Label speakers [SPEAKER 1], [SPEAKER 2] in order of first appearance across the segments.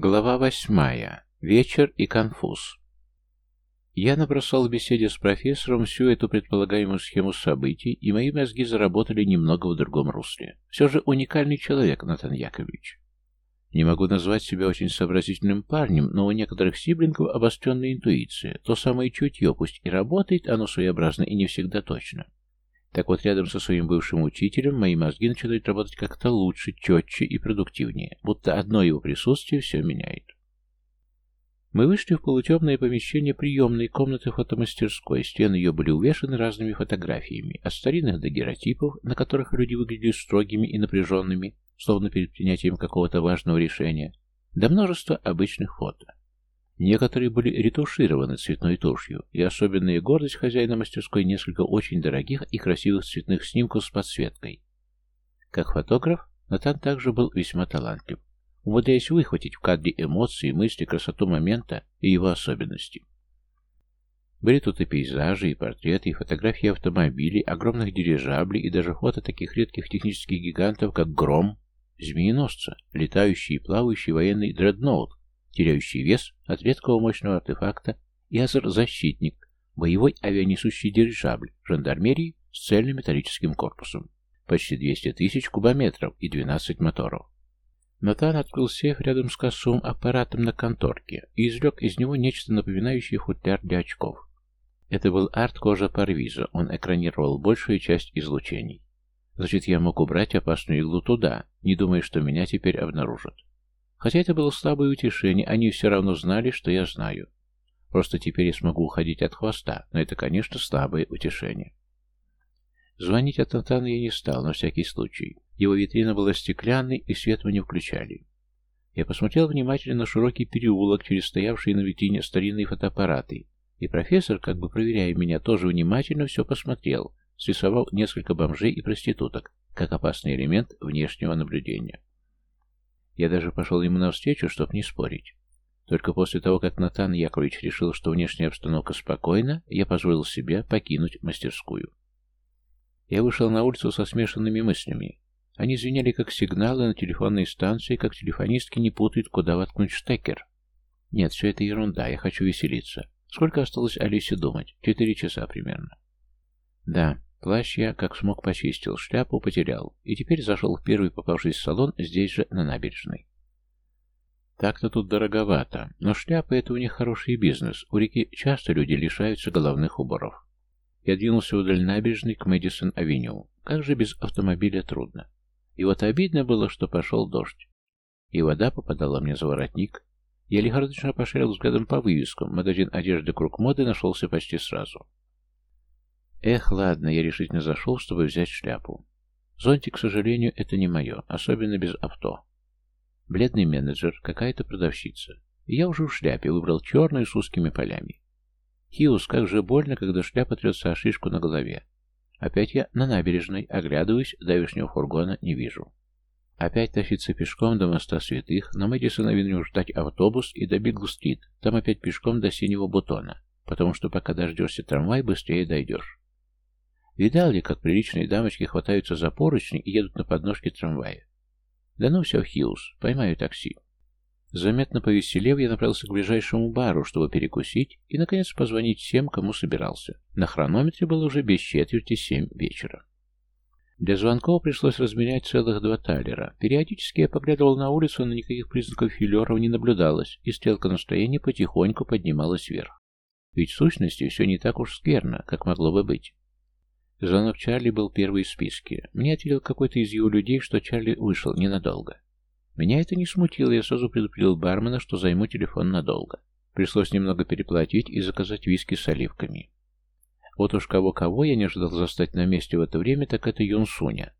[SPEAKER 1] Глава восьмая. Вечер и конфуз. Я набросал в беседе с профессором всю эту предполагаемую схему событий, и мои мозги заработали немного в другом русле. Все же уникальный человек, Натан Яковлевич. Не могу назвать себя очень сообразительным парнем, но у некоторых сиблингов обостренная интуиция. То самое чутье, пусть и работает, оно своеобразно и не всегда точно. Так вот, рядом со своим бывшим учителем мои мозги начинают работать как-то лучше, четче и продуктивнее, будто одно его присутствие все меняет. Мы вышли в полутемное помещение приемной комнаты фотомастерской. Стены ее были увешаны разными фотографиями, от старинных дагеротипов, на которых люди выглядели строгими и напряженными, словно перед принятием какого-то важного решения, до множества обычных фото. Некоторые были ретушированы цветной тушью, и особенная гордость хозяина мастерской несколько очень дорогих и красивых цветных снимков с подсветкой. Как фотограф, Натан также был весьма талантлив, умудряясь выхватить в кадре эмоции, мысли, красоту момента и его особенности. Были тут и пейзажи, и портреты, и фотографии автомобилей, огромных дирижаблей, и даже фото таких редких технических гигантов, как Гром, Змееносца, летающий и плавающий военный дредноут, теряющий вес от редкого мощного артефакта, и Азер-защитник, боевой авианесущий дирижабль, жандармерии с цельным металлическим корпусом. Почти 200 тысяч кубометров и 12 моторов. Натан открыл сейф рядом с кассовым аппаратом на конторке и извлек из него нечто напоминающее футляр для очков. Это был арт-кожа Парвиза, он экранировал большую часть излучений. Значит, я мог убрать опасную иглу туда, не думая, что меня теперь обнаружат. Хотя это было слабое утешение, они все равно знали, что я знаю. Просто теперь я смогу уходить от хвоста, но это, конечно, слабое утешение. Звонить от Натана я не стал, на всякий случай. Его витрина была стеклянной, и свет мы не включали. Я посмотрел внимательно на широкий переулок, через стоявшие на витрине старинные фотоаппараты, и профессор, как бы проверяя меня, тоже внимательно все посмотрел, срисовал несколько бомжей и проституток, как опасный элемент внешнего наблюдения. Я даже пошел ему навстречу, чтобы не спорить. Только после того, как Натан Яковлевич решил, что внешняя обстановка спокойна, я позволил себе покинуть мастерскую. Я вышел на улицу со смешанными мыслями. Они звенели как сигналы на телефонной станции, как телефонистки не путают, куда воткнуть штекер. Нет, все это ерунда, я хочу веселиться. Сколько осталось Алисе думать? Четыре часа примерно. Да, Плащ я, как смог, почистил, шляпу потерял, и теперь зашел в первый попавшийся салон здесь же, на набережной. Так-то тут дороговато, но шляпа — это у них хороший бизнес. У реки часто люди лишаются головных уборов. Я двинулся вдоль набережной к Мэдисон-авеню. Как же без автомобиля трудно. И вот обидно было, что пошел дождь. И вода попадала мне за воротник. Я лихорадочно пошарил взглядом по вывескам. Магазин одежды «Круг моды» нашелся почти сразу. Эх, ладно, я решительно зашел, чтобы взять шляпу. Зонтик, к сожалению, это не мое, особенно без авто. Бледный менеджер, какая-то продавщица. Я уже в шляпе выбрал черную с узкими полями. Хиус, как же больно, когда шляпа трется о шишку на голове. Опять я на набережной, оглядываюсь, давешнего фургона не вижу. Опять тащиться пешком до моста святых, на Мэдисон-авеню ждать автобус и до Бигл-стрит, там опять пешком до синего бутона, потому что пока дождешься трамвай, быстрее дойдешь. Видал ли, как приличные дамочки хватаются за поручни и едут на подножке трамвая? Да ну все, Хьюз, поймаю такси. Заметно повеселев, я направился к ближайшему бару, чтобы перекусить и, наконец, позвонить всем, кому собирался. На хронометре было уже без четверти семь вечера. Для звонков пришлось разменять целых два талера. Периодически я поглядывал на улицу, но никаких признаков филеров не наблюдалось, и стрелка настроения потихоньку поднималась вверх. Ведь в сущности все не так уж скверно, как могло бы быть. Звонок Чарли был первый в списке. Мне ответил какой-то из его людей, что Чарли вышел ненадолго. Меня это не смутило, я сразу предупредил бармена, что займу телефон надолго. Пришлось немного переплатить и заказать виски с оливками. Вот уж кого-кого я не ожидал застать на месте в это время, так это Юн Суня.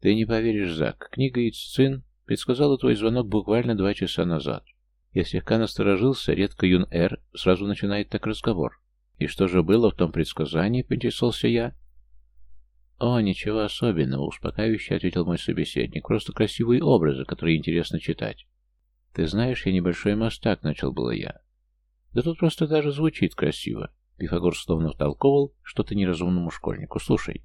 [SPEAKER 1] Ты не поверишь, Зак, книга Иццин предсказала твой звонок буквально два часа назад. Я слегка насторожился, редко Юн Эр сразу начинает так разговор. И что же было в том предсказании, поинтересовался я. «О, ничего особенного», — успокаивающе ответил мой собеседник. «Просто красивые образы, которые интересно читать». «Ты знаешь, я небольшой мастак», — начал было я. «Да тут просто даже звучит красиво». Пифагор словно втолковывал что-то неразумному школьнику. «Слушай,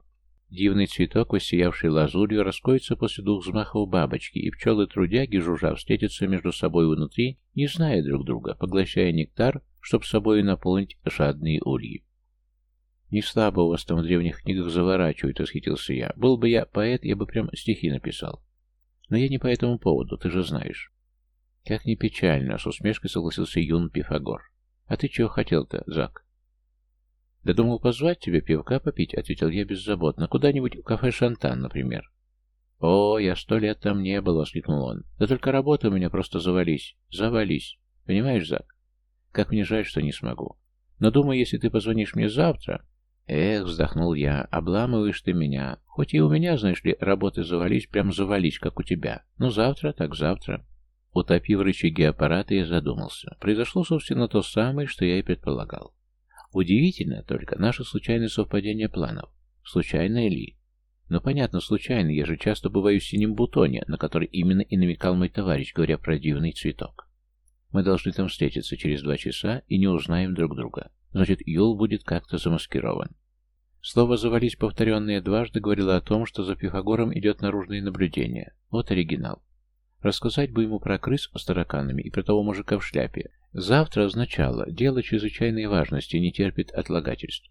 [SPEAKER 1] Дивный цветок, воссиявший лазурью, раскроется после двух взмахов бабочки, и пчелы-трудяги, жужжа, встретятся между собой внутри, не зная друг друга, поглощая нектар, чтоб собой наполнить жадные ульи. «Не слабо у вас там в древних книгах заворачивают», — восхитился я. «Был бы я поэт, я бы прям стихи написал. Но я не по этому поводу, ты же знаешь». «Как не печально», — с усмешкой согласился юн Пифагор. «А ты чего хотел-то, Зак?» «Да думал позвать тебе пивка попить», — ответил я беззаботно. «Куда-нибудь в кафе «Шантан», например». «О, я сто лет там не был», — воскликнул он. «Да только работа у меня просто завались. Завались. Понимаешь, Зак? Как мне жаль, что не смогу. Но думаю, если ты позвонишь мне завтра...» «Эх», — вздохнул я, — «обламываешь ты меня. Хоть и у меня, знаешь ли, работы завались, прям завались, как у тебя. Но завтра, так завтра». Утопив рычаги аппарата, я задумался. Произошло, собственно, то самое, что я и предполагал. Удивительно только наше случайное совпадение планов. Случайное ли? Ну, понятно, случайно, я же часто бываю в синем бутоне, на который именно и намекал мой товарищ, говоря про дивный цветок. Мы должны там встретиться через два часа и не узнаем друг друга. Значит, Юл будет как-то замаскирован. Слово «завались», повторенное дважды, говорило о том, что за Пифагором идет наружное наблюдение. Вот оригинал. Рассказать бы ему про крыс с тараканами и про того мужика в шляпе, Завтра означало, дело чрезвычайной важности не терпит отлагательств.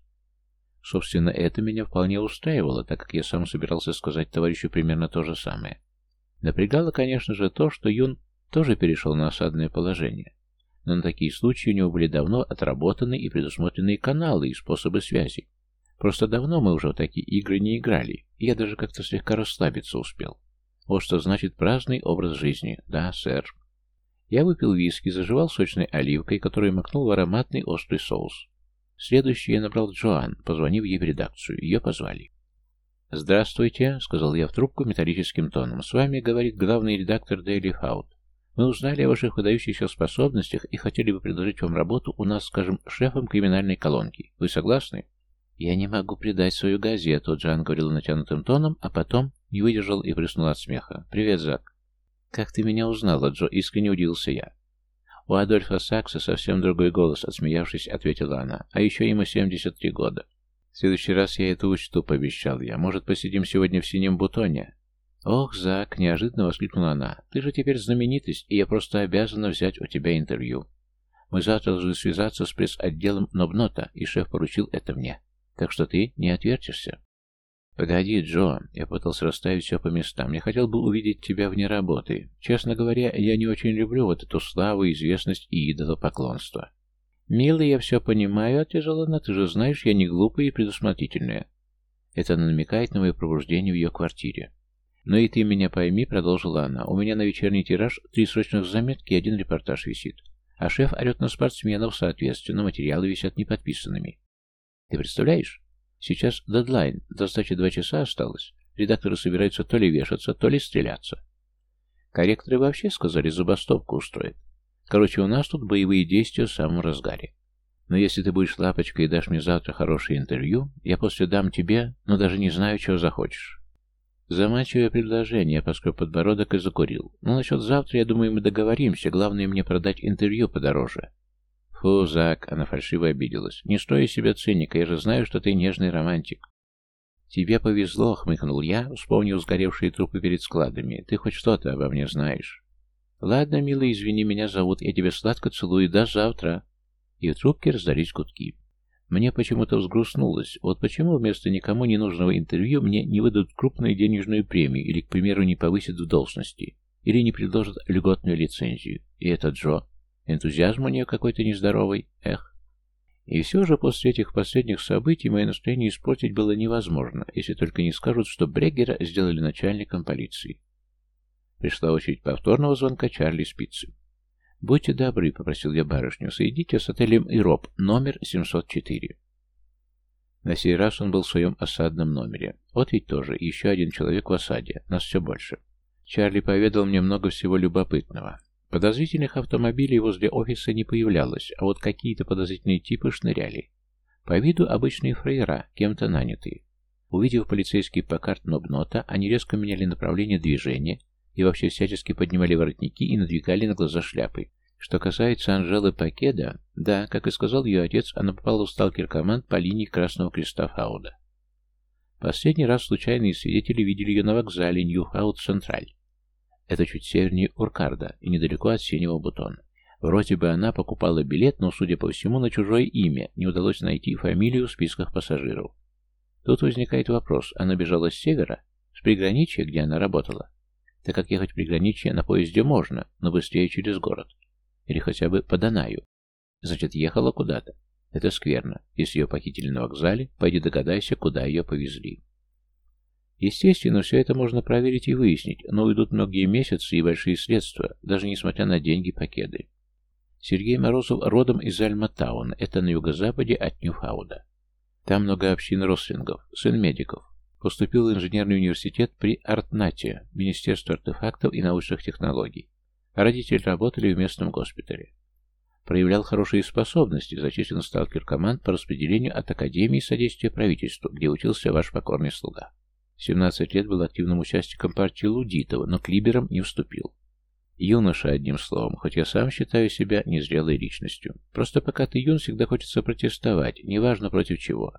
[SPEAKER 1] Собственно, это меня вполне устраивало, так как я сам собирался сказать товарищу примерно то же самое. Напрягало, конечно же, то, что Юн тоже перешел на осадное положение. Но на такие случаи у него были давно отработаны и предусмотренные каналы и способы связи. Просто давно мы уже в такие игры не играли, и я даже как-то слегка расслабиться успел. Вот что значит праздный образ жизни. Да, сэр. Я выпил виски, заживал сочной оливкой, которую макнул в ароматный острый соус. Следующий я набрал Джоан, позвонив ей в редакцию. Ее позвали. «Здравствуйте», — сказал я в трубку металлическим тоном. «С вами говорит главный редактор Daily Faut. Мы узнали о ваших выдающихся способностях и хотели бы предложить вам работу у нас, скажем, шефом криминальной колонки. Вы согласны?» «Я не могу предать свою газету», — Джоан говорил натянутым тоном, а потом не выдержал и приснул от смеха. «Привет, Зак». «Как ты меня узнала, Джо?» — искренне удивился я. «У Адольфа Сакса совсем другой голос», — отсмеявшись, ответила она. «А еще ему 73 года». «В следующий раз я это учту», — пообещал я. «Может, посидим сегодня в синем бутоне?» «Ох, Зак!» — неожиданно воскликнула она. «Ты же теперь знаменитость, и я просто обязана взять у тебя интервью. Мы завтра должны связаться с пресс-отделом Нобнота, и шеф поручил это мне. Так что ты не отвертишься». «Погоди, Джо!» Я пытался расставить все по местам. «Я хотел бы увидеть тебя вне работы. Честно говоря, я не очень люблю вот эту славу, известность и идолопоклонство». «Милый, я все понимаю», — отрезала она. «Ты же знаешь, я не глупая и предусмотрительная». Это намекает на мое пробуждение в ее квартире. «Но и ты меня пойми», — продолжила она. «У меня на вечерний тираж три срочных заметки и один репортаж висит. А шеф орет на спортсменов, соответственно, материалы висят неподписанными. Ты представляешь?» Сейчас дедлайн, до сдачи два часа осталось. Редакторы собираются то ли вешаться, то ли стреляться. Корректоры вообще сказали, забастовку устроят. Короче, у нас тут боевые действия в самом разгаре. Но если ты будешь лапочкой и дашь мне завтра хорошее интервью, я после дам тебе, но даже не знаю, чего захочешь. Замачивая предложение, поскольку подбородок и закурил. Но ну, насчет завтра, я думаю, мы договоримся. Главное мне продать интервью подороже. «Фу, Зак!» — она фальшиво обиделась. «Не строй себя циника, я же знаю, что ты нежный романтик». «Тебе повезло», — хмыкнул я, вспомнил сгоревшие трупы перед складами. «Ты хоть что-то обо мне знаешь». «Ладно, милый, извини, меня зовут. Я тебя сладко целую. До завтра». И в трубке раздались гудки. Мне почему-то взгрустнулось. Вот почему вместо никому не нужного интервью мне не выдадут крупную денежную премию или, к примеру, не повысят в должности, или не предложат льготную лицензию. И это Джо. Энтузиазм у нее какой-то нездоровый. Эх. И все же после этих последних событий мое настроение испортить было невозможно, если только не скажут, что Бреггера сделали начальником полиции. Пришла очередь повторного звонка Чарли Спицы. «Будьте добры», — попросил я барышню, — «соедините с отелем Ироп, номер 704». На сей раз он был в своем осадном номере. Вот ведь тоже, еще один человек в осаде, нас все больше. Чарли поведал мне много всего любопытного. Подозрительных автомобилей возле офиса не появлялось, а вот какие-то подозрительные типы шныряли. По виду обычные фрейра, кем-то нанятые. Увидев полицейский покарт Нобнота, они резко меняли направление движения и вообще всячески поднимали воротники и надвигали на глаза шляпы. Что касается Анжелы Пакеда, да, как и сказал ее отец, она попала в сталкер-команд по линии Красного Креста Фауда. Последний раз случайные свидетели видели ее на вокзале Ньюхаут-Централь. Это чуть севернее Уркарда и недалеко от Синего Бутона. Вроде бы она покупала билет, но, судя по всему, на чужое имя не удалось найти фамилию в списках пассажиров. Тут возникает вопрос, она бежала с севера, с приграничья, где она работала? Так как ехать в приграничье на поезде можно, но быстрее через город. Или хотя бы по Данаю. Значит, ехала куда-то. Это скверно. Если ее похитили на вокзале, пойди догадайся, куда ее повезли. Естественно, все это можно проверить и выяснить, но уйдут многие месяцы и большие средства, даже несмотря на деньги покеды. Сергей Морозов родом из Альматауна, это на юго-западе от Ньюфауда. Там много общин рослингов, сын медиков. Поступил в инженерный университет при Артнате, Министерство артефактов и научных технологий. Родители работали в местном госпитале. Проявлял хорошие способности, зачислен сталкер команд по распределению от Академии содействия правительству, где учился ваш покорный слуга. 17 лет был активным участником партии Лудитова, но к либерам не вступил. Юноша, одним словом, хоть я сам считаю себя незрелой личностью. Просто пока ты юн, всегда хочется протестовать, неважно против чего.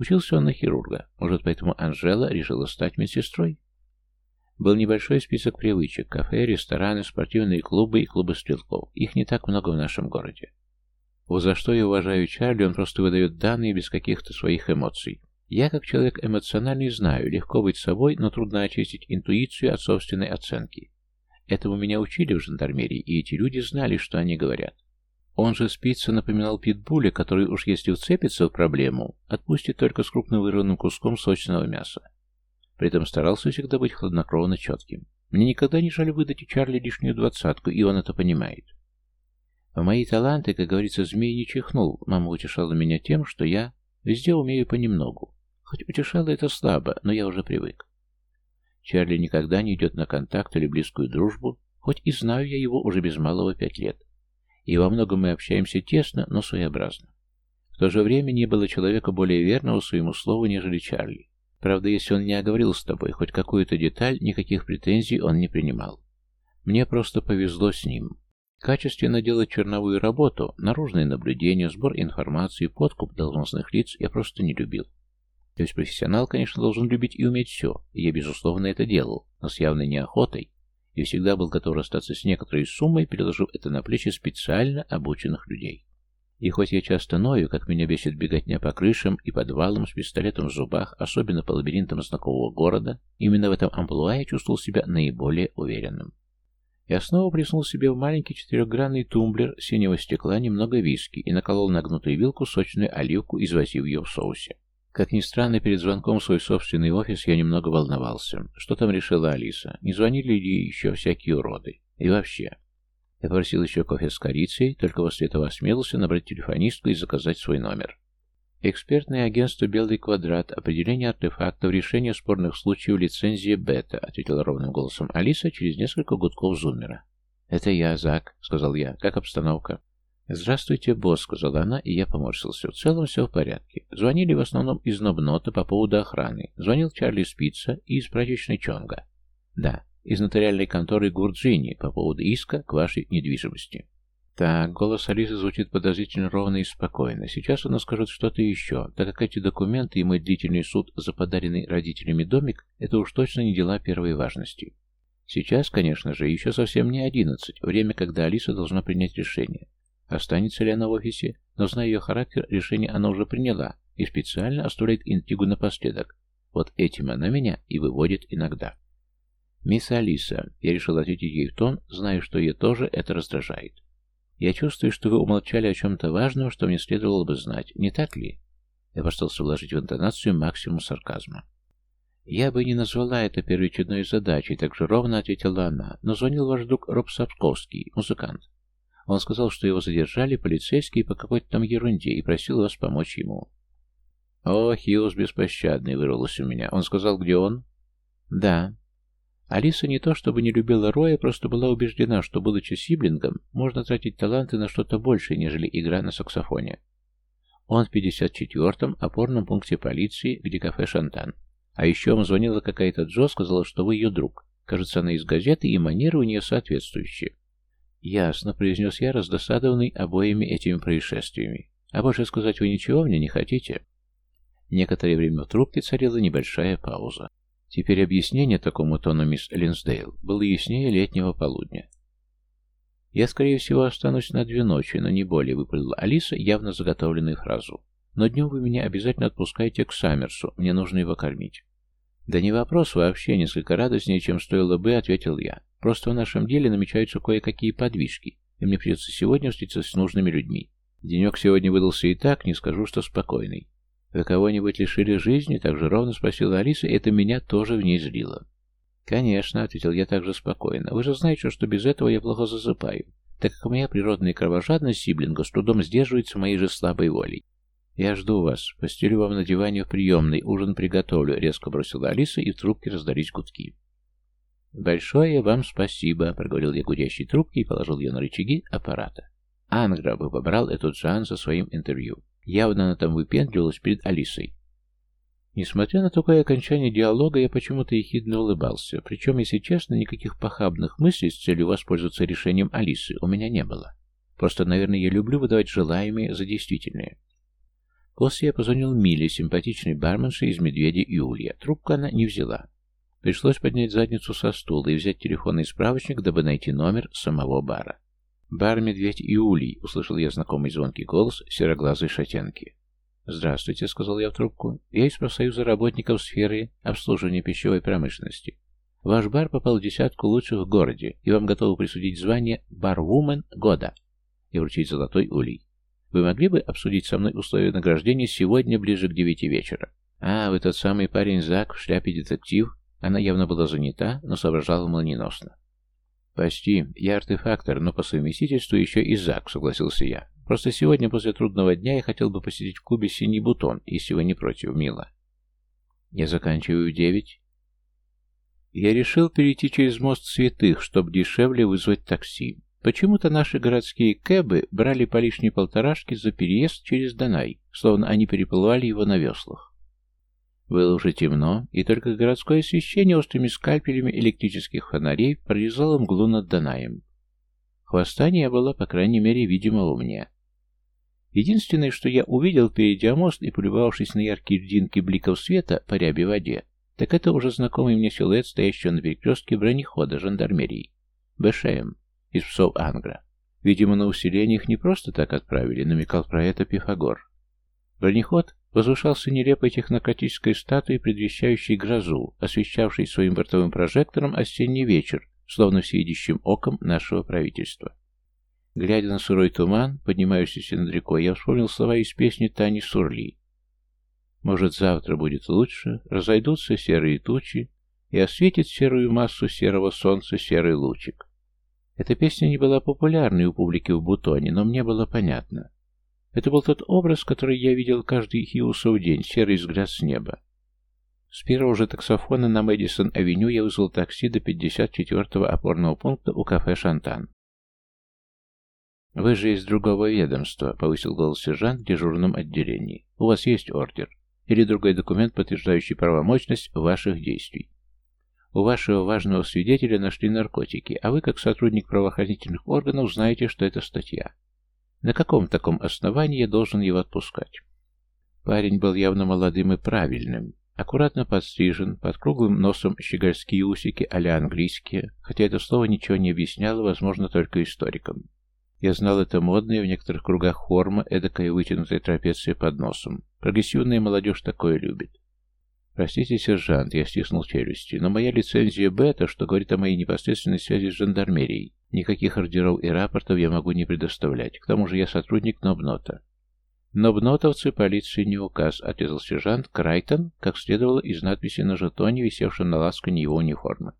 [SPEAKER 1] Учился он на хирурга, может, поэтому Анжела решила стать медсестрой? Был небольшой список привычек, кафе, рестораны, спортивные клубы и клубы стрелков. Их не так много в нашем городе. Вот за что я уважаю Чарли, он просто выдает данные без каких-то своих эмоций. Я, как человек эмоциональный, знаю, легко быть собой, но трудно очистить интуицию от собственной оценки. Этому меня учили в жандармерии, и эти люди знали, что они говорят. Он же спица напоминал питбуля, который уж если уцепится в проблему, отпустит только с крупно вырванным куском сочного мяса. При этом старался всегда быть хладнокровно четким. Мне никогда не жаль выдать Чарли лишнюю двадцатку, и он это понимает. В мои таланты, как говорится, змей не чихнул. Мама утешала меня тем, что я везде умею понемногу. Хоть утешало это слабо, но я уже привык. Чарли никогда не идет на контакт или близкую дружбу, хоть и знаю я его уже без малого пять лет. И во многом мы общаемся тесно, но своеобразно. В то же время не было человека более верного своему слову, нежели Чарли. Правда, если он не оговорил с тобой хоть какую-то деталь, никаких претензий он не принимал. Мне просто повезло с ним. Качественно делать черновую работу, наружные наблюдения, сбор информации, подкуп должностных лиц я просто не любил. То есть профессионал, конечно, должен любить и уметь все, и я, безусловно, это делал, но с явной неохотой, и всегда был готов расстаться с некоторой суммой, переложив это на плечи специально обученных людей. И хоть я часто ною, как меня бесит беготня по крышам и подвалам с пистолетом в зубах, особенно по лабиринтам знакомого города, именно в этом амплуа я чувствовал себя наиболее уверенным. Я снова приснул себе в маленький четырехгранный тумблер синего стекла немного виски и наколол на гнутую вилку сочную оливку, извозив ее в соусе. Как ни странно, перед звонком в свой собственный офис я немного волновался. Что там решила Алиса? Не звонили ли еще всякие уроды? И вообще. Я просил еще кофе с корицей, только после этого осмелился набрать телефонистку и заказать свой номер. «Экспертное агентство «Белый квадрат», определение артефактов, решение спорных случаев, лицензия «Бета», — ответила ровным голосом Алиса через несколько гудков зуммера. «Это я, Зак», — сказал я. «Как обстановка?» «Здравствуйте, босс», — сказала она, и я поморщился. В целом все в порядке. Звонили в основном из Нобнота по поводу охраны. Звонил Чарли Спица и из прачечной Чонга. Да, из нотариальной конторы Гурджини по поводу иска к вашей недвижимости. Так, голос Алисы звучит подозрительно ровно и спокойно. Сейчас она скажет что-то еще, так как эти документы и мой длительный суд за подаренный родителями домик – это уж точно не дела первой важности. Сейчас, конечно же, еще совсем не одиннадцать, время, когда Алиса должна принять решение. Останется ли она в офисе? Но, зная ее характер, решение она уже приняла и специально оставляет интригу напоследок. Вот этим она меня и выводит иногда. «Мисс Алиса», я решил ответить ей в тон, знаю, что ее тоже это раздражает. «Я чувствую, что вы умолчали о чем-то важном, что мне следовало бы знать, не так ли?» Я постарался вложить в интонацию максимум сарказма. «Я бы не назвала это первоочередной задачей», — так же ровно ответила она, «но звонил ваш друг Роб Сапковский, музыкант. Он сказал, что его задержали полицейские по какой-то там ерунде и просил вас помочь ему. «О, Хьюз беспощадный!» — вырвалось у меня. «Он сказал, где он?» «Да». Алиса не то чтобы не любила Роя, просто была убеждена, что, будучи сиблингом, можно тратить таланты на что-то большее, нежели игра на саксофоне. Он в 54-м опорном пункте полиции, где кафе «Шантан». А еще ему звонила какая-то Джо, сказала, что вы ее друг. Кажется, она из газеты, и манеры у нее соответствующие. «Ясно», — произнес я, раздосадованный обоими этими происшествиями. «А больше сказать вы ничего мне не хотите?» Некоторое время в трубке царила небольшая пауза. Теперь объяснение такому тону мисс Линсдейл было яснее летнего полудня. «Я, скорее всего, останусь на две ночи, но не более», — выпалила Алиса явно заготовленную фразу. «Но днем вы меня обязательно отпускаете к Саммерсу, мне нужно его кормить». «Да не вопрос вообще, несколько радостнее, чем стоило бы», — ответил я. «Просто в нашем деле намечаются кое-какие подвижки, и мне придется сегодня встретиться с нужными людьми. Денек сегодня выдался и так, не скажу, что спокойный. Вы кого-нибудь лишили жизни?» — так же ровно спросила Алиса, и это меня тоже в ней злило. «Конечно», — ответил я также спокойно. «Вы же знаете, что без этого я плохо засыпаю, так как моя природная кровожадность Сиблинга с трудом сдерживается моей же слабой волей. «Я жду вас. Постелю вам на диване в приемной. Ужин приготовлю», — резко бросила Алиса, и в трубке раздались гудки. «Большое вам спасибо», — проговорил я гудящей трубки и положил ее на рычаги аппарата. Ангра бы побрал этот Жан со своим интервью. Явно она там выпендривалась перед Алисой. Несмотря на такое окончание диалога, я почему-то ехидно улыбался. Причем, если честно, никаких похабных мыслей с целью воспользоваться решением Алисы у меня не было. Просто, наверное, я люблю выдавать желаемое за действительное. После я позвонил Миле, симпатичной барменше из «Медведя и Улья». Трубку она не взяла. Пришлось поднять задницу со стула и взять телефонный справочник, дабы найти номер самого бара. «Бар «Медведь и Улей», — услышал я знакомый звонкий голос сероглазой шатенки. «Здравствуйте», — сказал я в трубку. «Я из профсоюза работников сферы обслуживания пищевой промышленности. Ваш бар попал в десятку лучших в городе, и вам готовы присудить звание «Барвумен года» и вручить золотой улей. Вы могли бы обсудить со мной условия награждения сегодня ближе к девяти вечера? А, вы тот самый парень Зак в шляпе детектив? Она явно была занята, но соображала молниеносно. «Почти. Я артефактор, но по совместительству еще и Зак», — согласился я. Просто сегодня, после трудного дня, я хотел бы посидеть в клубе «Синий бутон», если вы не против, мило. Я заканчиваю девять. Я решил перейти через мост святых, чтобы дешевле вызвать такси. Почему-то наши городские кэбы брали по лишней полторашке за переезд через Донай, словно они переплывали его на веслах. Было уже темно, и только городское освещение острыми скальпелями электрических фонарей прорезало мглу над Донаем. Хвоста не было, по крайней мере, видимого мне. Единственное, что я увидел, перейдя мост и полюбовавшись на яркие льдинки бликов света по рябе воде, так это уже знакомый мне силуэт, стоящего на перекрестке бронехода жандармерии. БШМ из псов Ангра. Видимо, на усиление их не просто так отправили, намекал про это Пифагор. Бронеход возвышался нелепой технократической статуей, предвещающей грозу, освещавшей своим бортовым прожектором осенний вечер, словно всеидящим оком нашего правительства. Глядя на сырой туман, поднимающийся над рекой, я вспомнил слова из песни Тани Сурли. «Может, завтра будет лучше, разойдутся серые тучи, и осветит серую массу серого солнца серый лучик». Эта песня не была популярной у публики в Бутоне, но мне было понятно. Это был тот образ, который я видел каждый Хиусов день, серый взгляд с неба. С первого же таксофона на Мэдисон-авеню я вызвал такси до 54-го опорного пункта у кафе «Шантан». «Вы же из другого ведомства», — повысил голос сержант в дежурном отделении. «У вас есть ордер или другой документ, подтверждающий правомочность ваших действий. У вашего важного свидетеля нашли наркотики, а вы, как сотрудник правоохранительных органов, знаете, что это статья. На каком таком основании я должен его отпускать?» Парень был явно молодым и правильным, аккуратно подстрижен, под круглым носом щегольские усики а-ля английские, хотя это слово ничего не объясняло, возможно, только историкам. Я знал это модное в некоторых кругах форма, эдакая вытянутая трапеция под носом. Прогрессивная молодежь такое любит. Простите, сержант, я стиснул челюсти, но моя лицензия бета, что говорит о моей непосредственной связи с жандармерией. Никаких ордеров и рапортов я могу не предоставлять. К тому же я сотрудник Нобнота. Нобнотовцы полиции не указ, отрезал сержант Крайтон, как следовало из надписи на жетоне, висевшем на ласкане его униформы.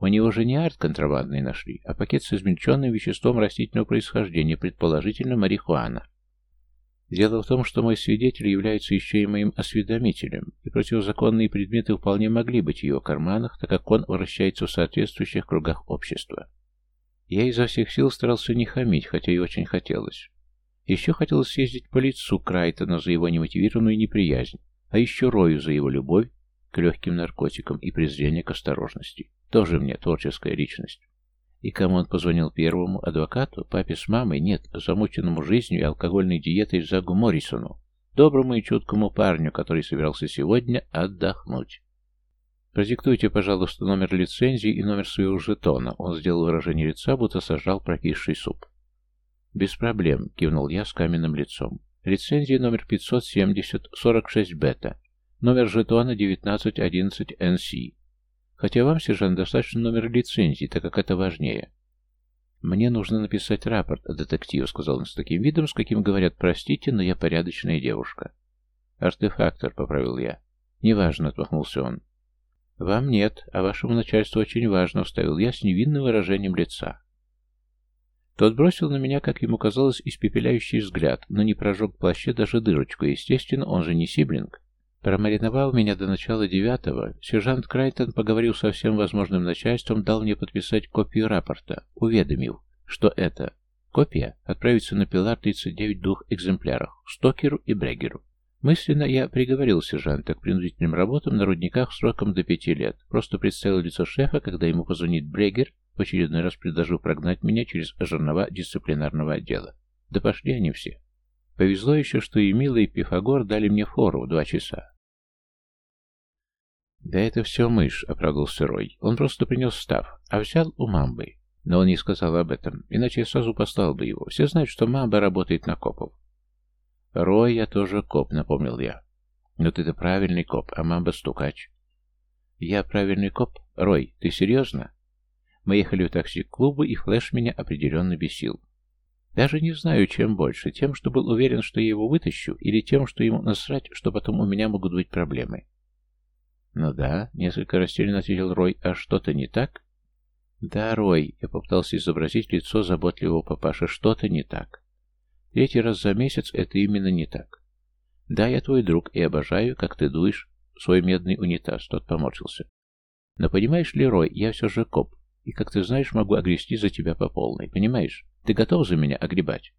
[SPEAKER 1] У него же не арт контрабандный нашли, а пакет с измельченным веществом растительного происхождения, предположительно марихуана. Дело в том, что мой свидетель является еще и моим осведомителем, и противозаконные предметы вполне могли быть в его карманах, так как он вращается в соответствующих кругах общества. Я изо всех сил старался не хамить, хотя и очень хотелось. Еще хотелось съездить по лицу Крайтона за его немотивированную неприязнь, а еще Рою за его любовь к легким наркотикам и презрение к осторожности. Тоже мне творческая личность. И кому он позвонил первому? Адвокату? Папе с мамой? Нет, замученному жизнью и алкогольной диетой Загу Моррисону. доброму и чуткому парню, который собирался сегодня отдохнуть. «Продиктуйте, пожалуйста, номер лицензии и номер своего жетона». Он сделал выражение лица, будто сожрал прокисший суп. «Без проблем», — кивнул я с каменным лицом. «Лицензия номер 570, 46 бета. Номер жетона 1911 НС. Хотя вам, сержант, достаточно номер лицензии, так как это важнее». «Мне нужно написать рапорт, детектив», — сказал он с таким видом, с каким говорят «простите, но я порядочная девушка». «Артефактор», — поправил я. «Неважно», — отмахнулся он. «Вам нет, а вашему начальству очень важно», — вставил я с невинным выражением лица. Тот бросил на меня, как ему казалось, испепеляющий взгляд, но не прожег плаще даже дырочку, естественно, он же не сиблинг. Промариновал меня до начала девятого, сержант Крайтон поговорил со всем возможным начальством, дал мне подписать копию рапорта, уведомив, что это копия отправится на Пилар 39 в двух экземплярах, Стокеру и Брегеру. Мысленно я приговорил сержанта к принудительным работам на рудниках сроком до пяти лет. Просто представил лицо шефа, когда ему позвонит Брегер, в очередной раз предложив прогнать меня через жернова дисциплинарного отдела. Да пошли они все. Повезло еще, что и Мила, и Пифагор дали мне фору в два часа. «Да это все мышь», — оправдался Рой. «Он просто принес став, а взял у мамбы. Но он не сказал об этом, иначе я сразу послал бы его. Все знают, что мамба работает на копов. «Рой, я тоже коп», — напомнил я. «Но ты-то правильный коп, а мамба стукач». «Я правильный коп? Рой, ты серьезно?» Мы ехали в такси к клубу, и Флэш меня определенно бесил. Даже не знаю, чем больше, тем, что был уверен, что я его вытащу, или тем, что ему насрать, что потом у меня могут быть проблемы. «Ну да», — несколько растерянно ответил Рой, — «а что-то не так?» «Да, Рой», — я попытался изобразить лицо заботливого папаша, — «что-то не так». Третий раз за месяц это именно не так. Да, я твой друг и обожаю, как ты дуешь свой медный унитаз, тот поморщился. Но понимаешь ли, Рой, я все же коп, и, как ты знаешь, могу огрести за тебя по полной, понимаешь? Ты готов за меня огребать?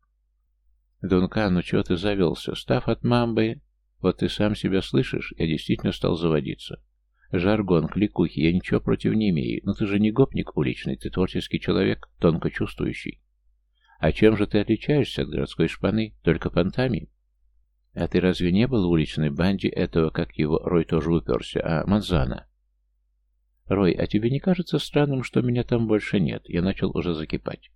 [SPEAKER 1] Дункан, ну чего ты завелся? Став от мамбы... Вот ты сам себя слышишь, я действительно стал заводиться. Жаргон, кликухи, я ничего против не имею, но ты же не гопник уличный, ты творческий человек, тонко чувствующий. А чем же ты отличаешься от городской шпаны? Только понтами? А ты разве не был в уличной банде этого, как его Рой тоже уперся, а Манзана? Рой, а тебе не кажется странным, что меня там больше нет? Я начал уже закипать.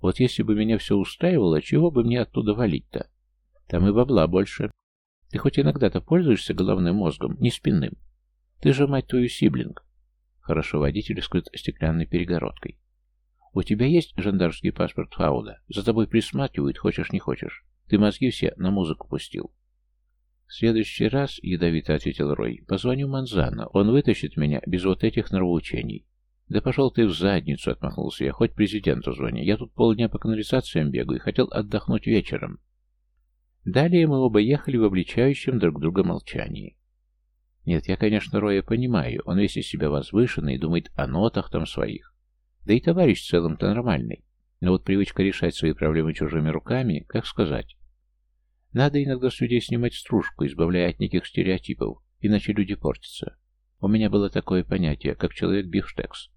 [SPEAKER 1] Вот если бы меня все устраивало, чего бы мне оттуда валить-то? Там и бабла больше. Ты хоть иногда-то пользуешься головным мозгом, не спинным. Ты же, мать твою, сиблинг. Хорошо, водитель скрыт стеклянной перегородкой. У тебя есть жандармский паспорт Фауда? За тобой присматривают, хочешь не хочешь. Ты мозги все на музыку пустил. В следующий раз, ядовито ответил Рой, позвоню Манзана, он вытащит меня без вот этих нравоучений. Да пошел ты в задницу, отмахнулся я, хоть президенту звони. Я тут полдня по канализациям бегаю и хотел отдохнуть вечером. Далее мы оба ехали в обличающем друг друга молчании. Нет, я, конечно, Роя понимаю, он весь из себя возвышенный и думает о нотах там своих. Да и товарищ в целом-то нормальный. Но вот привычка решать свои проблемы чужими руками, как сказать. Надо иногда с людей снимать стружку, избавляя от неких стереотипов, иначе люди портятся. У меня было такое понятие, как человек-бифштекс.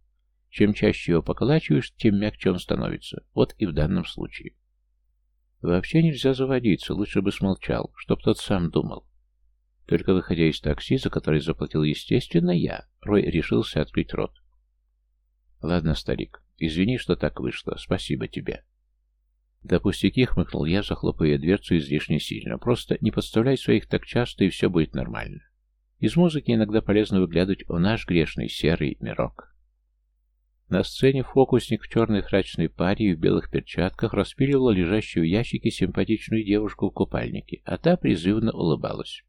[SPEAKER 1] Чем чаще его поколачиваешь, тем мягче он становится. Вот и в данном случае. Вообще нельзя заводиться, лучше бы смолчал, чтоб тот сам думал. Только выходя из такси, за который заплатил, естественно, я, Рой решился открыть рот. Ладно, старик, извини, что так вышло. Спасибо тебе. Да пустяки, хмыкнул я, захлопывая дверцу излишне сильно. Просто не подставляй своих так часто, и все будет нормально. Из музыки иногда полезно выглядывать в наш грешный серый мирок. На сцене фокусник в черной фрачной паре и в белых перчатках распиливал лежащую в ящике симпатичную девушку в купальнике, а та призывно улыбалась.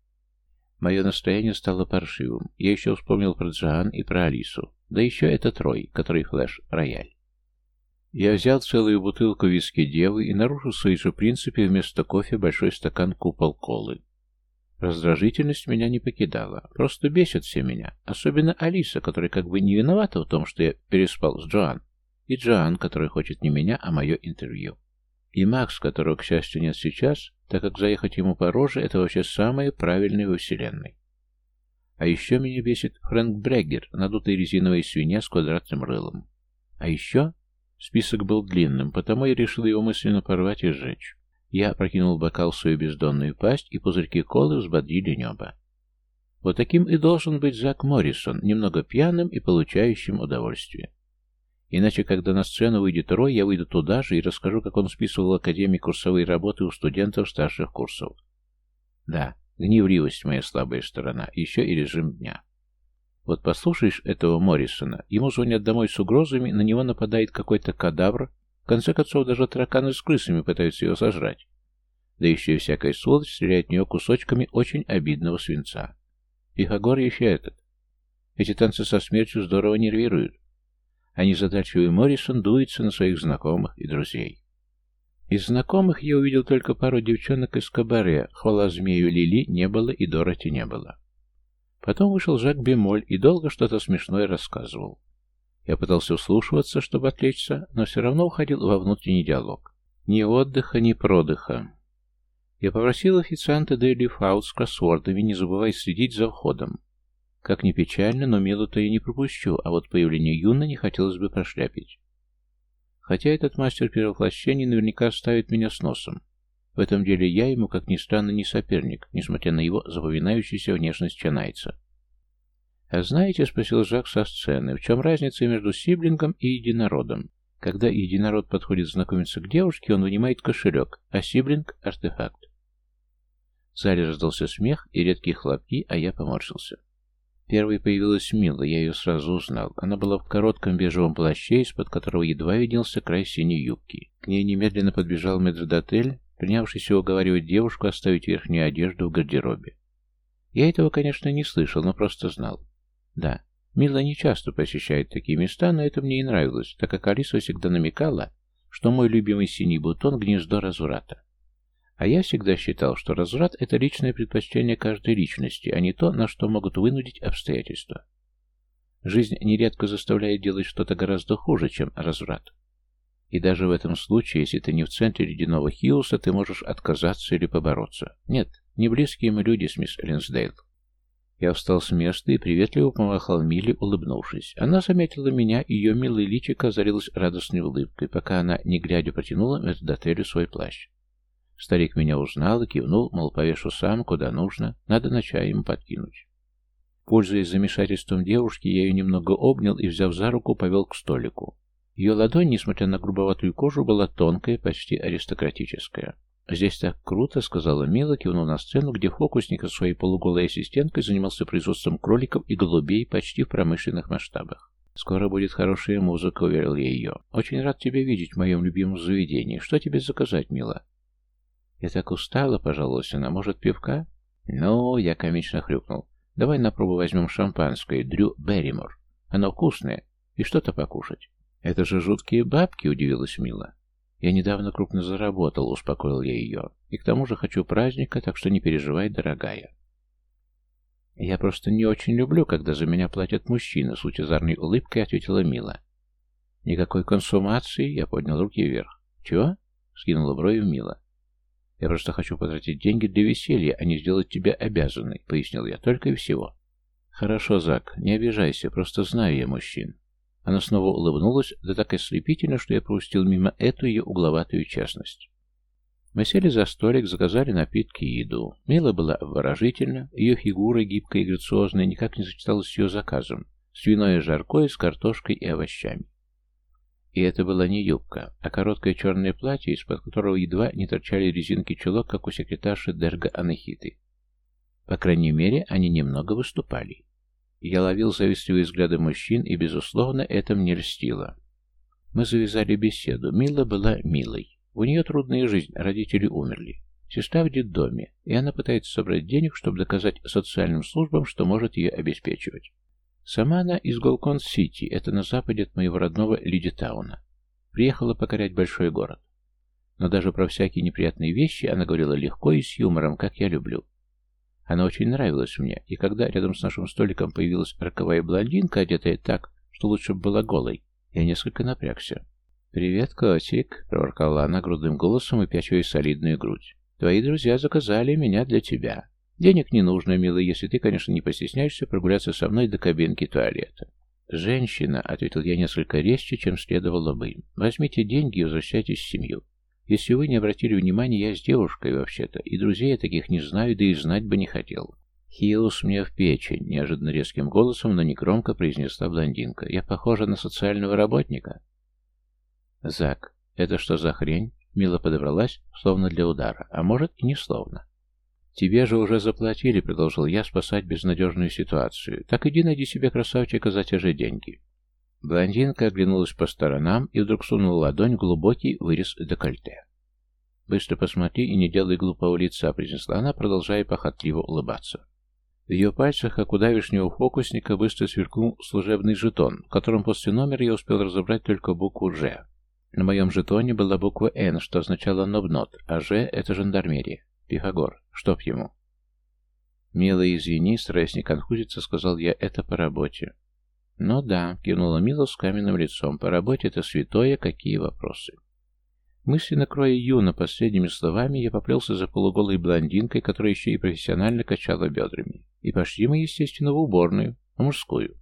[SPEAKER 1] Мое настроение стало паршивым. Я еще вспомнил про Джоан и про Алису. Да еще этот Рой, который флеш-рояль. Я взял целую бутылку виски девы и нарушил свои же принципы вместо кофе большой стакан купол колы. Раздражительность меня не покидала. Просто бесит все меня. Особенно Алиса, которая как бы не виновата в том, что я переспал с Джоан. И Джоан, который хочет не меня, а мое интервью. И Макс, которого, к счастью, нет сейчас, так как заехать ему по роже – это вообще самое правильное во Вселенной. А еще меня бесит Фрэнк Бреггер, надутая резиновая свинья с квадратным рылом. А еще список был длинным, потому я решил его мысленно порвать и сжечь. Я прокинул бокал в свою бездонную пасть, и пузырьки колы взбодрили небо. Вот таким и должен быть Зак Моррисон, немного пьяным и получающим удовольствие. Иначе, когда на сцену выйдет Рой, я выйду туда же и расскажу, как он списывал в Академии курсовые работы у студентов старших курсов. Да, гневливость моя слабая сторона, еще и режим дня. Вот послушаешь этого Моррисона, ему звонят домой с угрозами, на него нападает какой-то кадавр, в конце концов даже тараканы с крысами пытаются его сожрать. Да еще и всякая сволочь стреляет в него кусочками очень обидного свинца. Пихагор еще этот. Эти танцы со смертью здорово нервируют. А незадачливый Моррисон дуется на своих знакомых и друзей. Из знакомых я увидел только пару девчонок из кабаре, хвала змею Лили не было и Дороти не было. Потом вышел Жак Бемоль и долго что-то смешное рассказывал. Я пытался вслушиваться, чтобы отвлечься, но все равно уходил во внутренний диалог. Ни отдыха, ни продыха. Я попросил официанта Дейли Фаут с кроссвордами, не забывай следить за входом. Как ни печально, но Милу-то я не пропущу, а вот появление Юна не хотелось бы прошляпить. Хотя этот мастер перевоплощения наверняка ставит меня с носом. В этом деле я ему, как ни странно, не соперник, несмотря на его запоминающуюся внешность чанайца. «А знаете, — спросил Жак со сцены, — в чем разница между сиблингом и единородом? Когда единород подходит знакомиться к девушке, он вынимает кошелек, а сиблинг — артефакт. В зале раздался смех и редкие хлопки, а я поморщился. Первой появилась Мила, я ее сразу узнал. Она была в коротком бежевом плаще, из-под которого едва виднелся край синей юбки. К ней немедленно подбежал медрдотель, принявшийся уговаривать девушку оставить верхнюю одежду в гардеробе. Я этого, конечно, не слышал, но просто знал. Да, Мила не часто посещает такие места, но это мне и нравилось, так как Алиса всегда намекала, что мой любимый синий бутон — гнездо разврата. А я всегда считал, что разврат – это личное предпочтение каждой личности, а не то, на что могут вынудить обстоятельства. Жизнь нередко заставляет делать что-то гораздо хуже, чем разврат. И даже в этом случае, если ты не в центре ледяного Хиллса, ты можешь отказаться или побороться. Нет, не близкие мы люди с мисс Линсдейл. Я встал с места и приветливо помахал Миле, улыбнувшись. Она заметила меня, и ее милое личико озарилось радостной улыбкой, пока она, не глядя, протянула метрдотелю свой плащ. Старик меня узнал и кивнул, мол, повешу сам, куда нужно, надо на чай ему подкинуть. Пользуясь замешательством девушки, я ее немного обнял и, взяв за руку, повел к столику. Ее ладонь, несмотря на грубоватую кожу, была тонкая, почти аристократическая. «Здесь так круто», — сказала Мила, кивнув на сцену, где фокусник со своей полуголой ассистенткой занимался производством кроликов и голубей почти в промышленных масштабах. «Скоро будет хорошая музыка», — уверил я ее. «Очень рад тебя видеть в моем любимом заведении. Что тебе заказать, Мила?» «Я так устала», — пожаловалась она. «Может, пивка?» «Ну», — я комично хрюкнул. «Давай на пробу возьмем шампанское, Дрю Берримор. Оно вкусное. И что-то покушать». «Это же жуткие бабки», — удивилась Мила. «Я недавно крупно заработал», — успокоил я ее. «И к тому же хочу праздника, так что не переживай, дорогая». «Я просто не очень люблю, когда за меня платят мужчины», — с лучезарной улыбкой ответила Мила. «Никакой консумации?» — я поднял руки вверх. «Чего?» — скинула брови Мила. Я просто хочу потратить деньги для веселья, а не сделать тебя обязанной, пояснил я, только и всего. Хорошо, Зак, не обижайся, просто знаю я мужчин. Она снова улыбнулась, да так ослепительно, что я пропустил мимо эту ее угловатую честность. Мы сели за столик, заказали напитки и еду. Мила была обворожительна, ее фигура, гибкая и грациозная, никак не сочеталась с ее заказом. Свиное жаркое с картошкой и овощами. И это была не юбка, а короткое черное платье, из-под которого едва не торчали резинки чулок, как у секретарши Дерга Анахиты. По крайней мере, они немного выступали. Я ловил завистливые взгляды мужчин, и, безусловно, это мне льстило. Мы завязали беседу. Мила была милой. У нее трудная жизнь, родители умерли. Сестра в детдоме, и она пытается собрать денег, чтобы доказать социальным службам, что может ее обеспечивать. Сама она из Голконд-Сити, это на западе от моего родного Лидитауна. Приехала покорять большой город. Но даже про всякие неприятные вещи она говорила легко и с юмором, как я люблю. Она очень нравилась мне, и когда рядом с нашим столиком появилась роковая блондинка, одетая так, что лучше бы была голой, я несколько напрягся. «Привет, котик», — проворкала она грудным голосом, выпячивая солидную грудь. «Твои друзья заказали меня для тебя. Денег не нужно, милый, если ты, конечно, не постесняешься прогуляться со мной до кабинки туалета. «Женщина», — ответил я несколько резче, чем следовало бы. «Возьмите деньги и возвращайтесь в семью. Если вы не обратили внимания, я с девушкой вообще-то, и друзей я таких не знаю, да и знать бы не хотел. «Хиус мне в печень», — неожиданно резким голосом, но негромко произнесла блондинка. «Я похожа на социального работника?» «Зак, это что за хрень?» Мила подобралась, словно для удара, а может и не словно. «Тебе же уже заплатили», — продолжил я спасать безнадежную ситуацию. «Так иди найди себе красавчика за те же деньги». Блондинка оглянулась по сторонам и вдруг сунула ладонь в глубокий вырез декольте. «Быстро посмотри и не делай глупого лица», — произнесла она, продолжая похотливо улыбаться. В ее пальцах, как у давешнего фокусника, быстро сверкнул служебный жетон, в котором после номера я успел разобрать только букву «Ж». На моем жетоне была буква «Н», что означало «Нобнот», а «Ж» — это жандармерия. Пифагор. Чтоб ему. «Мила, извини, стараясь не конфузиться, сказал я, это по работе». «Ну да», — кивнула Мила с каменным лицом, — «по работе это святое, какие вопросы». Мысленно кроя Юна последними словами, я поплелся за полуголой блондинкой, которая еще и профессионально качала бедрами. И пошли мы, естественно, в уборную, в мужскую.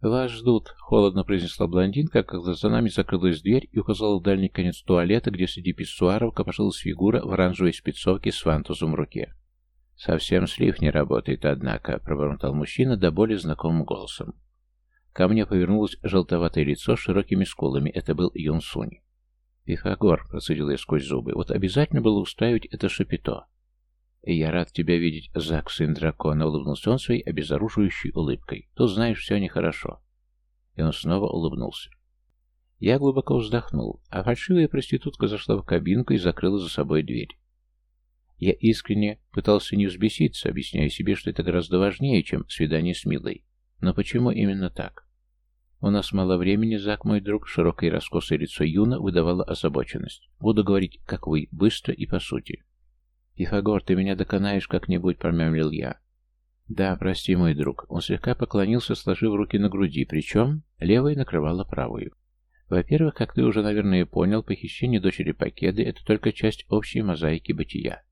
[SPEAKER 1] «Вас ждут», — холодно произнесла блондинка, когда за нами закрылась дверь и указала в дальний конец туалета, где среди писсуаров копошилась фигура в оранжевой спецовке с фантузом в руке. «Совсем слив не работает, однако», — пробормотал мужчина до боли знакомым голосом. Ко мне повернулось желтоватое лицо с широкими скулами. Это был Юн Сунь. «Пифагор», — процедил я сквозь зубы, — «вот обязательно было устраивать это шапито». «И я рад тебя видеть, Зак, сын дракона», — улыбнулся он своей обезоруживающей улыбкой. «Тут знаешь, все нехорошо». И он снова улыбнулся. Я глубоко вздохнул, а фальшивая проститутка зашла в кабинку и закрыла за собой дверь. Я искренне пытался не взбеситься, объясняя себе, что это гораздо важнее, чем свидание с Милой. Но почему именно так? «У нас мало времени, Зак, мой друг», широкое и раскосое лицо Юна выдавало озабоченность. «Буду говорить, как вы, быстро и по сути». «Пифагор, ты меня доконаешь как-нибудь», — промямлил я. «Да, прости, мой друг». Он слегка поклонился, сложив руки на груди, причем левая накрывала правую. Во-первых, как ты уже, наверное, понял, похищение дочери Пакеды — это только часть общей мозаики бытия.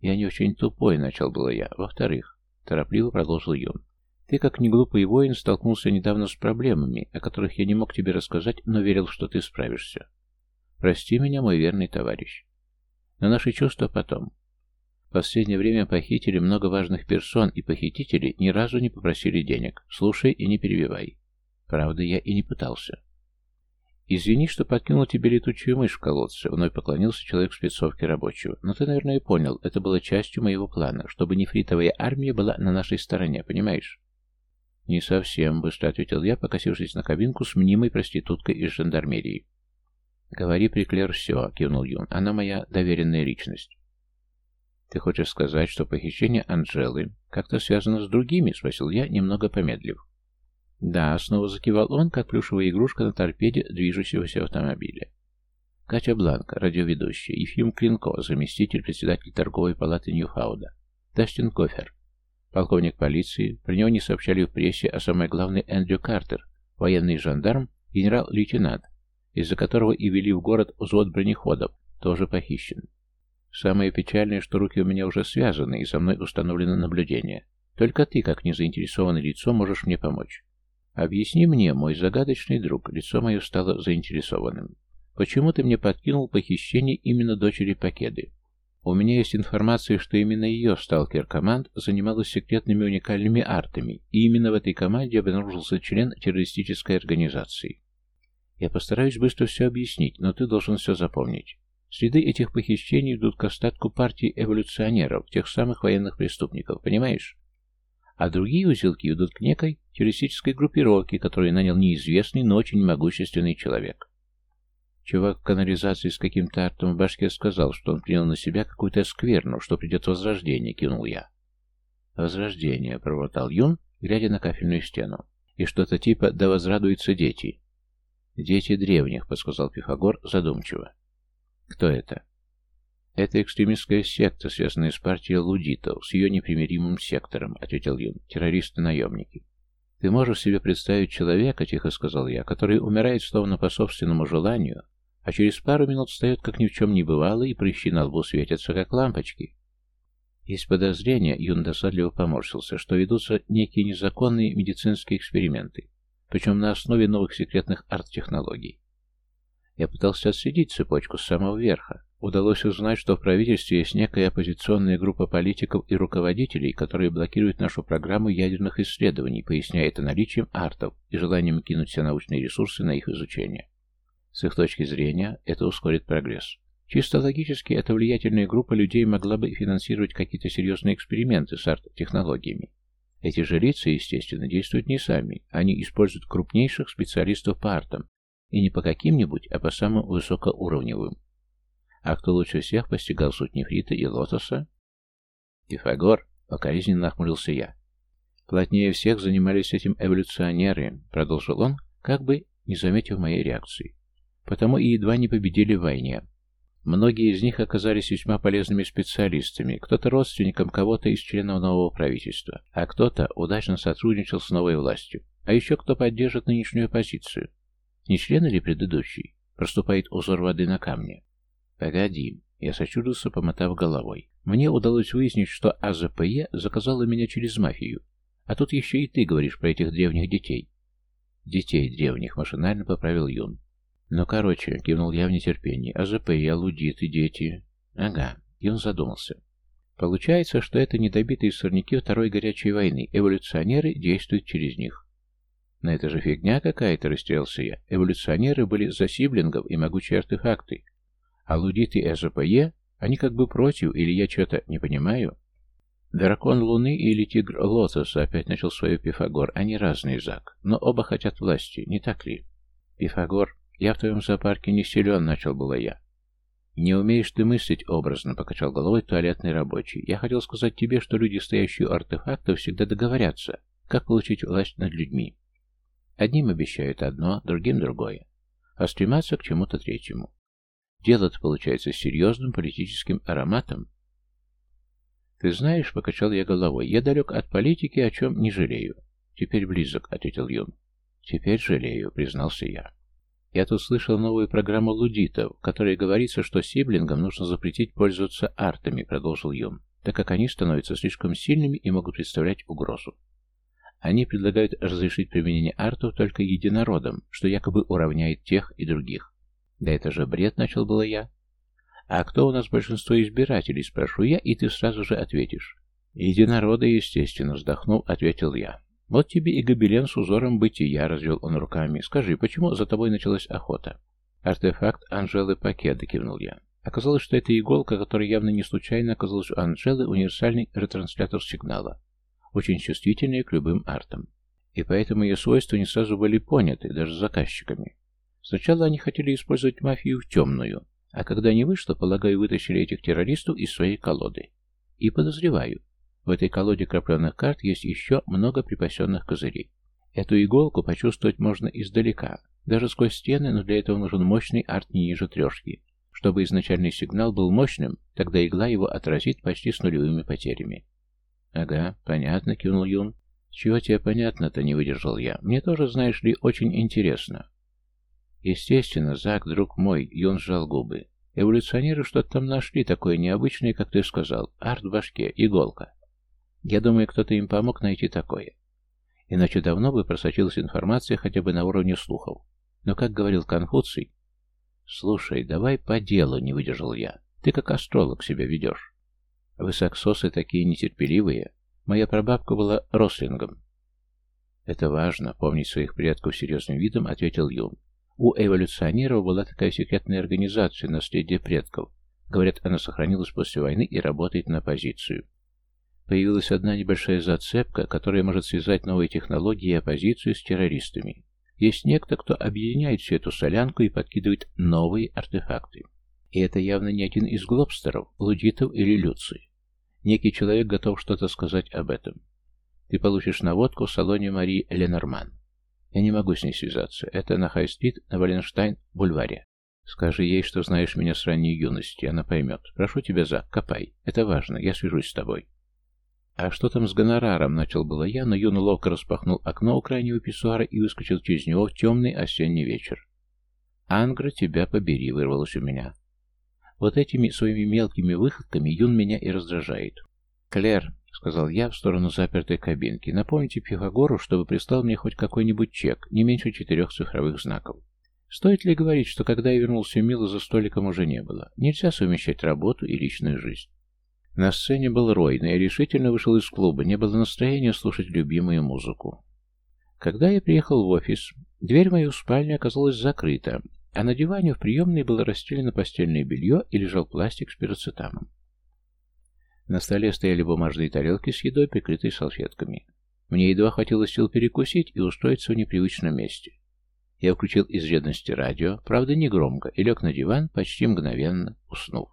[SPEAKER 1] Я не очень тупой, — начал было я. Во-вторых, торопливо продолжил Юн. Ты, как неглупый воин, столкнулся недавно с проблемами, о которых я не мог тебе рассказать, но верил, что ты справишься. Прости меня, мой верный товарищ. Но наши чувства потом. В последнее время похитили много важных персон, и похитители ни разу не попросили денег. Слушай и не перебивай. Правда, я и не пытался. «Извини, что подкинул тебе летучую мышь в колодце», — вновь поклонился человек в спецовке рабочего. «Но ты, наверное, понял, это было частью моего плана, чтобы нефритовая армия была на нашей стороне, понимаешь?» «Не совсем», — быстро ответил я, покосившись на кабинку с мнимой проституткой из жандармерии. «Говори, Приклер, все», — кивнул Юн. «Она моя доверенная личность». «Ты хочешь сказать, что похищение Анжелы как-то связано с другими?» — спросил я, немного помедлив. «Да», — снова закивал он, как плюшевая игрушка на торпеде движущегося автомобиля. Катя Бланка, радиоведущая, Ефим Клинко, заместитель председателя торговой палаты Ньюфауда, Дастин Кофер, полковник полиции, про него не сообщали в прессе, а самое главное Эндрю Картер, военный жандарм, генерал-лейтенант, из-за которого и вели в город взвод бронеходов, тоже похищен. Самое печальное, что руки у меня уже связаны, и за мной установлено наблюдение. Только ты, как незаинтересованное лицо, можешь мне помочь. Объясни мне, мой загадочный друг, лицо мое стало заинтересованным. Почему ты мне подкинул похищение именно дочери Пакеды? У меня есть информация, что именно ее сталкер-команд занималась секретными уникальными артами, и именно в этой команде обнаружился член террористической организации. Я постараюсь быстро все объяснить, но ты должен все запомнить. Следы этих похищений идут к остатку партии эволюционеров, тех самых военных преступников, понимаешь? А другие узелки идут к некой террористической группировке, которую нанял неизвестный, но очень могущественный человек. Чувак в канализации с каким-то артом в башке сказал, что он принял на себя какую-то скверну, что придет возрождение, кинул я. Возрождение, проворотал Юн, глядя на кафельную стену. И что-то типа «да возрадуются дети». «Дети древних», — подсказал Пифагор задумчиво. «Кто это?» «Это экстремистская секта, связанная с партией лудитов, с ее непримиримым сектором», — ответил Юн. «Террористы-наемники». «Ты можешь себе представить человека, — тихо сказал я, — который умирает словно по собственному желанию, а через пару минут встает, как ни в чем не бывало, и прыщи на лбу светятся, как лампочки. Есть подозрение, Юн досадливо поморщился, что ведутся некие незаконные медицинские эксперименты, причем на основе новых секретных арт-технологий. Я пытался отследить цепочку с самого верха. Удалось узнать, что в правительстве есть некая оппозиционная группа политиков и руководителей, которые блокируют нашу программу ядерных исследований, поясняя это наличием артов и желанием кинуть все научные ресурсы на их изучение. С их точки зрения, это ускорит прогресс. Чисто логически, эта влиятельная группа людей могла бы финансировать какие-то серьезные эксперименты с арт-технологиями. Эти же лица, естественно, действуют не сами, они используют крупнейших специалистов по артам, и не по каким-нибудь, а по самым высокоуровневым. А кто лучше всех постигал суть нефрита и лотоса? Пифагор, покоризненно нахмурился я. Плотнее всех занимались этим эволюционеры, продолжил он, как бы не заметив моей реакции. Потому и едва не победили в войне. Многие из них оказались весьма полезными специалистами, кто-то родственником кого-то из членов нового правительства, а кто-то удачно сотрудничал с новой властью, а еще кто поддержит нынешнюю позицию. Не член или предыдущий? Проступает узор воды на камне. Погоди. Я сочурился, помотав головой. Мне удалось выяснить, что АЗПЕ заказала меня через мафию. А тут еще и ты говоришь про этих древних детей. Детей древних, машинально поправил Юн. Ну, короче, кивнул я в нетерпении. АЗПЕ, лудиты, дети. Ага. Юн задумался. Получается, что это недобитые сорняки Второй горячей войны. Эволюционеры действуют через них. Но это же фигня какая-то, растерялся я. Эволюционеры были за сиблингов и могучие артефакты. А лудиты СПЕ, они как бы против, или я что-то не понимаю? Дракон Луны или Тигр Лотоса опять начал свою Пифагор. Они разные, Зак, но оба хотят власти, не так ли? Пифагор, я в твоем зоопарке не силен, начал было я. «Не умеешь ты мыслить образно», — покачал головой туалетный рабочий. «Я хотел сказать тебе, что люди, стоящие у артефактов, всегда договорятся, как получить власть над людьми. Одним обещают одно, другим другое, а стремятся к чему-то третьему. Дело-то получается серьезным политическим ароматом. «Ты знаешь», — покачал я головой, — «я далек от политики, о чем не жалею». «Теперь близок», — ответил Юн. «Теперь жалею», — признался я. «Я тут слышал новую программу лудитов, в которой говорится, что сиблингам нужно запретить пользоваться артами», — продолжил Юн, «так как они становятся слишком сильными и могут представлять угрозу. Они предлагают разрешить применение артов только единородам, что якобы уравняет тех и других. Да это же бред, начал было я. А кто у нас большинство избирателей, спрошу я, и ты сразу же ответишь. Единороды, естественно, вздохнув, ответил я. Вот тебе и гобелен с узором бытия, развел он руками. Скажи, почему за тобой началась охота? Артефакт Анжелы Пакеда, кивнул я. Оказалось, что эта иголка, которая явно не случайно оказалась у Анжелы, универсальный ретранслятор сигнала очень чувствительная к любым артам. И поэтому ее свойства не сразу были поняты, даже заказчиками. Сначала они хотели использовать мафию в темную, а когда не вышло, полагаю, вытащили этих террористов из своей колоды. И подозреваю, в этой колоде крапленных карт есть еще много припасенных козырей. Эту иголку почувствовать можно издалека, даже сквозь стены, но для этого нужен мощный арт не ниже трешки. Чтобы изначальный сигнал был мощным, тогда игла его отразит почти с нулевыми потерями. «Ага, понятно», — кивнул Юн. «Чего тебе понятно-то?» — не выдержал я. «Мне тоже, знаешь ли, очень интересно». «Естественно, Зак, друг мой», — Юн сжал губы. «Эволюционеры что-то там нашли такое необычное, как ты сказал. Арт в башке, иголка. Я думаю, кто-то им помог найти такое. Иначе давно бы просочилась информация хотя бы на уровне слухов. Но, как говорил Конфуций... «Слушай, давай по делу», — не выдержал я. «Ты как астролог себя ведешь». Вы саксосы такие нетерпеливые. Моя прабабка была рослингом. Это важно, помнить своих предков серьезным видом, ответил Юн. У эволюционеров была такая секретная организация «Наследие предков». Говорят, она сохранилась после войны и работает на оппозицию. Появилась одна небольшая зацепка, которая может связать новые технологии и оппозицию с террористами. Есть некто, кто объединяет всю эту солянку и подкидывает новые артефакты. И это явно не один из глобстеров, лудитов или люций. Некий человек готов что-то сказать об этом. Ты получишь наводку в салоне Марии Ленорман. Я не могу с ней связаться. Это на Хай-стрит на Валенштайн-бульваре. Скажи ей, что знаешь меня с ранней юности. Она поймет. Прошу тебя, Зак, копай. Это важно. Я свяжусь с тобой. А что там с гонораром? Начал было я, но Юн ловко распахнул окно у крайнего писсуара и выскочил через него в темный осенний вечер. «Ангра, тебя побери!» — вырвалось у меня. Вот этими своими мелкими выходками Юн меня и раздражает. «Клэр», — сказал я в сторону запертой кабинки, — «напомните Пифагору, чтобы прислал мне хоть какой-нибудь чек, не меньше четырех цифровых знаков. Стоит ли говорить, что когда я вернулся, Мила за столиком уже не было. Нельзя совмещать работу и личную жизнь. На сцене был Рой, но я решительно вышел из клуба, не было настроения слушать любимую музыку. Когда я приехал в офис, дверь в мою спальню оказалась закрыта, а на диване в приемной было расстелено постельное белье и лежал пластик с пироцетамом. На столе стояли бумажные тарелки с едой, прикрытые салфетками. Мне едва хватило сил перекусить и устроиться в непривычном месте. Я включил из вредности радио, правда не громко, и лег на диван, почти мгновенно уснув.